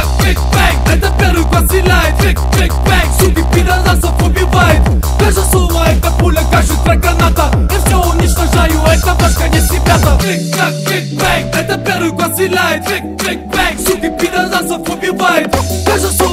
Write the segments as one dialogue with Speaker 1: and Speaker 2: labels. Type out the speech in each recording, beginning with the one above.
Speaker 1: Клик-клак, клик-бэнг Это первый класс стреляет Клик-клик-бэнг Суки пидорасов убивает Каждое слово это пуля, каждый трек граната Я все уничтожаю, это ваш конец, ребята Клик-клак, клик-бэнг Это первый класс стреляет Клик-клик-бэнг Суки пидорасов убивает Каждое слово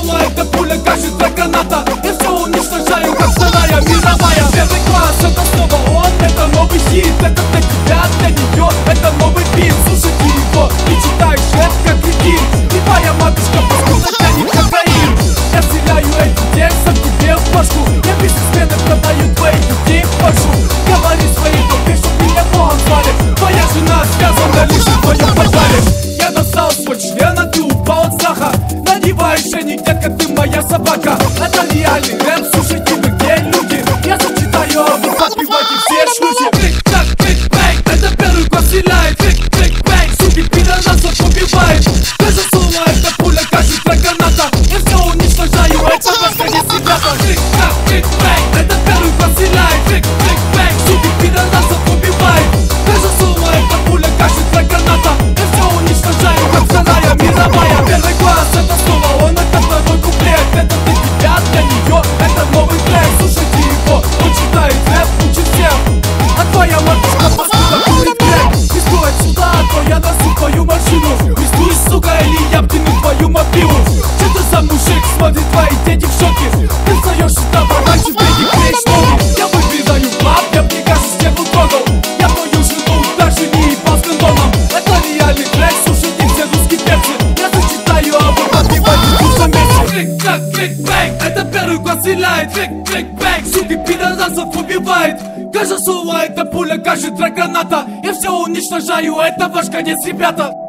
Speaker 1: собака Это реальный рэп, слушайте вы где люди Я зачитаю, а вы подпевайте все шлюхи Клик-так, клик-бэнг, это первый класс стреляет Клик-клик-бэнг, суки пидорасов убивает Каждое слово это пуля, каждый трек граната Я все уничтожаю, это ваш конец, ребята Клик-так, душном месте Клик-клак, клик-бэнг, это первый класс стреляет Клик-клик-бэнг, суки пидорасов убивает. Каждое слово это пуля, каждый трек граната. Я все уничтожаю, это ваш конец, ребята